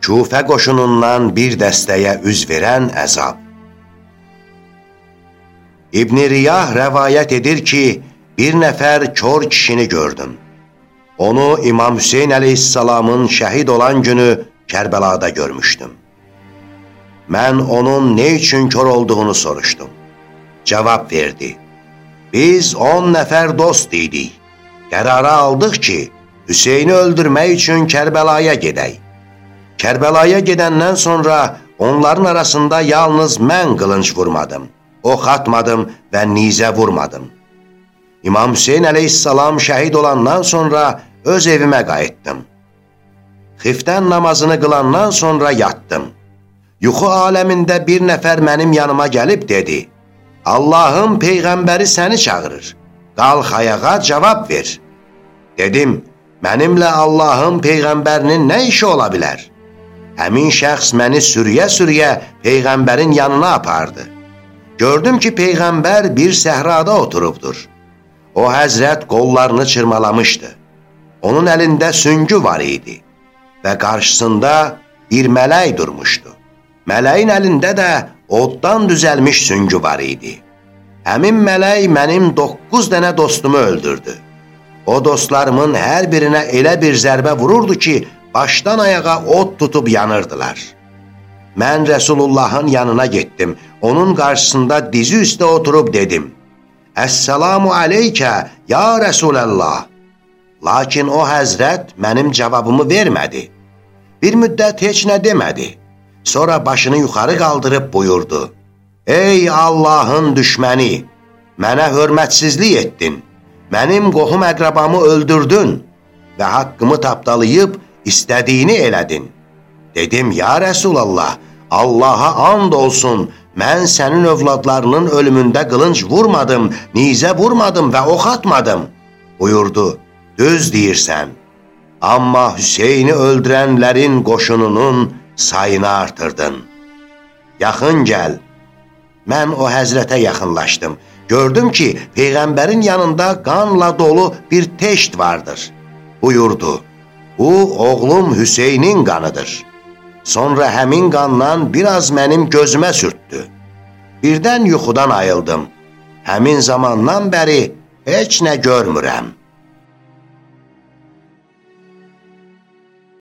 Kufə qoşunundan bir dəstəyə üz verən əzab. İbn Riyah rəvayət edir ki, bir nəfər kör kişini gördüm. Onu İmam Hüseyin əleyhissalamın şəhid olan günü Kərbəlada görmüşdüm. Mən onun ne üçün kör olduğunu soruşdum. Cavab verdi. Biz on nəfər dost idik. Qərara aldıq ki, Hüseyni öldürmək üçün Kərbəlaya gedək. Kərbəlaya gedəndən sonra onların arasında yalnız mən qılınç vurmadım, ox atmadım və nizə vurmadım. İmam Hüseyin əleyhissalam şəhid olandan sonra öz evimə qayıtdım. Xiftən namazını qılandan sonra yatdım. Yuxu aləmində bir nəfər mənim yanıma gəlib dedi, Allahın Peyğəmbəri səni çağırır, qalx ayağa cavab ver. Dedim, mənimlə Allahın Peyğəmbərinin nə işi ola bilər? Həmin şəxs məni sürüyə-sürüyə Peyğəmbərin yanına apardı. Gördüm ki, Peyğəmbər bir səhrada oturubdur. O həzrət qollarını çırmalamışdı. Onun əlində süngü var idi və qarşısında bir mələk durmuşdu. Mələyin əlində də oddan düzəlmiş süngü var idi. Həmin mələk mənim 9 dənə dostumu öldürdü. O dostlarımın hər birinə elə bir zərbə vururdu ki, başdan ayağa od tutub yanırdılar. Mən Rəsulullahın yanına getdim, onun qarşısında dizi üstə oturub dedim, Əssalamu aleykə, ya Rəsuləllah. Lakin o həzrət mənim cavabımı vermədi. Bir müddət heç nə demədi. Sonra başını yuxarı qaldırıb buyurdu, Ey Allahın düşməni, mənə hörmətsizlik etdin, mənim qohum əqrabamı öldürdün və haqqımı tapdalayıb istədiyini elədin. Dedim, ya Rəsulallah, Allaha and olsun, mən sənin övladlarının ölümündə qılınc vurmadım, nizə vurmadım və ox atmadım. Buyurdu, düz deyirsən. Amma Hüseyni öldürənlərin qoşununun sayını artırdın. Yaxın gəl. Mən o həzrətə yaxınlaşdım. Gördüm ki, Peyğəmbərin yanında qanla dolu bir teşt vardır. Buyurdu, Bu oğlum Hüseynin qanıdır. Sonra həmin qandan biraz mənim gözümə sürtdü. Birdən yuxudan ayıldım. Həmin zamandan bəri heç nə görmürəm.''